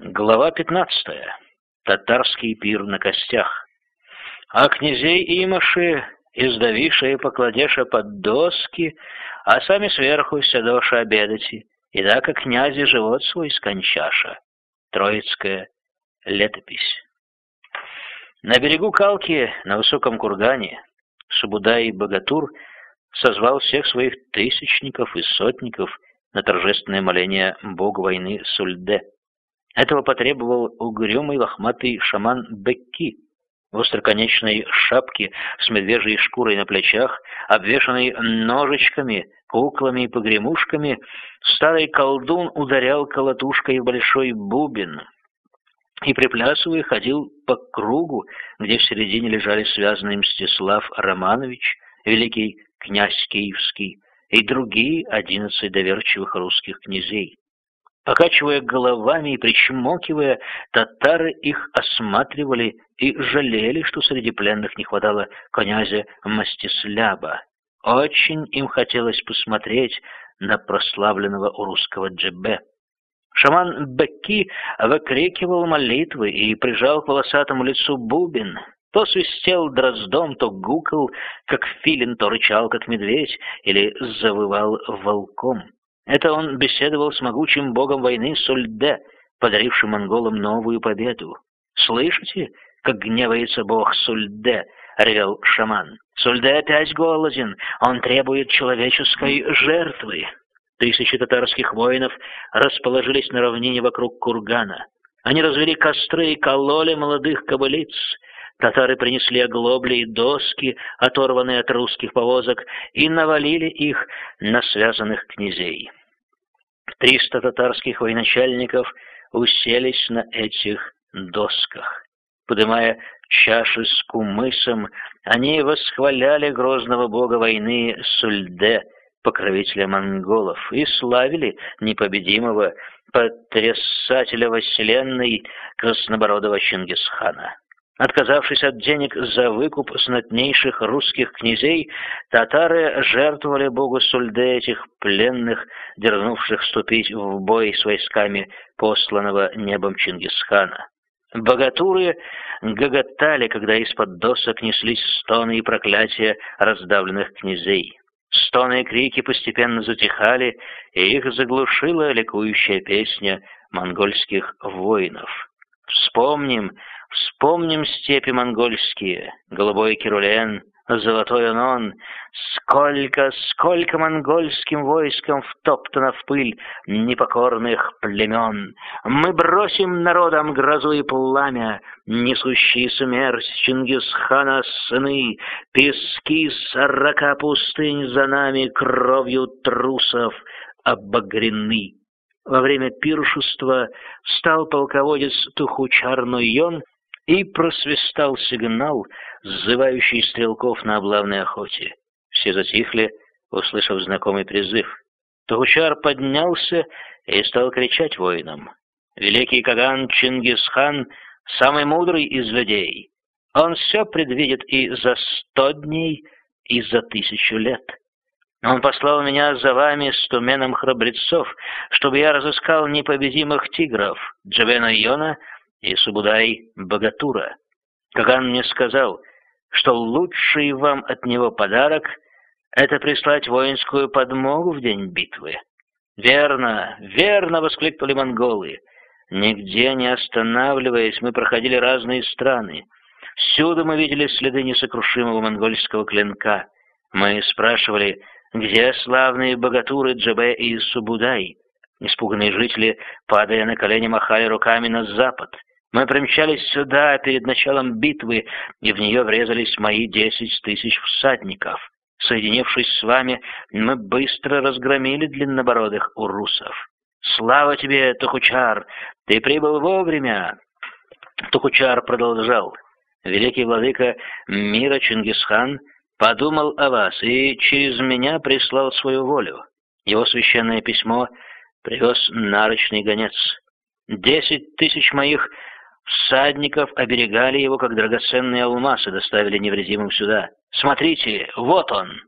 Глава 15. Татарский пир на костях. А князей имаши, издавиша и покладеша под доски, а сами сверху сядоша обедати, и да как князи живот свой скончаша. Троицкая летопись. На берегу Калки, на высоком кургане, Субудай Богатур созвал всех своих тысячников и сотников на торжественное моление бога войны Сульде – этого потребовал угрюмый лохматый шаман Бекки в остроконечной шапке с медвежьей шкурой на плечах, обвешанной ножичками, куклами и погремушками, старый колдун ударял колотушкой в большой бубен и, приплясывая, ходил по кругу, где в середине лежали связанный Мстислав Романович, великий князь Киевский, и другие одиннадцать доверчивых русских князей. Покачивая головами и причмокивая, татары их осматривали и жалели, что среди пленных не хватало князя Мастисляба. Очень им хотелось посмотреть на прославленного русского Джебе. Шаман Бекки выкрикивал молитвы и прижал к волосатому лицу бубен. То свистел дроздом, то гукал, как филин, то рычал, как медведь, или завывал волком. Это он беседовал с могучим богом войны Сульде, подарившим монголам новую победу. «Слышите, как гневается бог Сульде?» — ревел шаман. «Сульде опять голоден, он требует человеческой жертвы». Тысячи татарских воинов расположились на равнине вокруг кургана. Они развели костры и кололи молодых кобылиц. Татары принесли оглобли и доски, оторванные от русских повозок, и навалили их на связанных князей. Триста татарских военачальников уселись на этих досках. Подымая чаши с кумысом, они восхваляли грозного бога войны Сульде, покровителя монголов, и славили непобедимого потрясателя вселенной краснобородого Чингисхана. Отказавшись от денег за выкуп знатнейших русских князей, татары жертвовали богу Сульде этих пленных, дернувших вступить в бой с войсками посланного небом Чингисхана. Богатуры гоготали, когда из-под досок неслись стоны и проклятия раздавленных князей. Стоны и крики постепенно затихали, и их заглушила ликующая песня монгольских воинов. Вспомним, Вспомним степи монгольские, голубой Кирулен, золотой Анон, сколько, сколько монгольским войском втоптано в пыль непокорных племен. Мы бросим народам грозу и пламя, несущие смерть Чингисхана сыны, пески сорока пустынь за нами кровью трусов обогрены. Во время пиршества встал полководец Тухучар Нуйон и просвистал сигнал, сзывающий стрелков на облавной охоте. Все затихли, услышав знакомый призыв. Тухучар поднялся и стал кричать воинам. «Великий Каган Чингисхан — самый мудрый из людей. Он все предвидит и за сто дней, и за тысячу лет. Он послал меня за вами с туменом храбрецов, чтобы я разыскал непобедимых тигров Джавена Йона — и Субудай Богатура. Каган мне сказал, что лучший вам от него подарок — это прислать воинскую подмогу в день битвы. «Верно, верно!» — воскликнули монголы. Нигде не останавливаясь, мы проходили разные страны. Всюду мы видели следы несокрушимого монгольского клинка. Мы спрашивали, где славные богатуры Джабе и Субудай? Испуганные жители, падая на колени, махали руками на запад. Мы примчались сюда перед началом битвы, и в нее врезались мои десять тысяч всадников. Соединившись с вами, мы быстро разгромили длиннобородых урусов. Слава тебе, Тухучар! Ты прибыл вовремя!» Тухучар продолжал. «Великий владыка мира Чингисхан подумал о вас и через меня прислал свою волю. Его священное письмо привез нарочный гонец. Десять тысяч моих Всадников оберегали его, как драгоценные алмазы, доставили невредимым сюда. Смотрите, вот он!»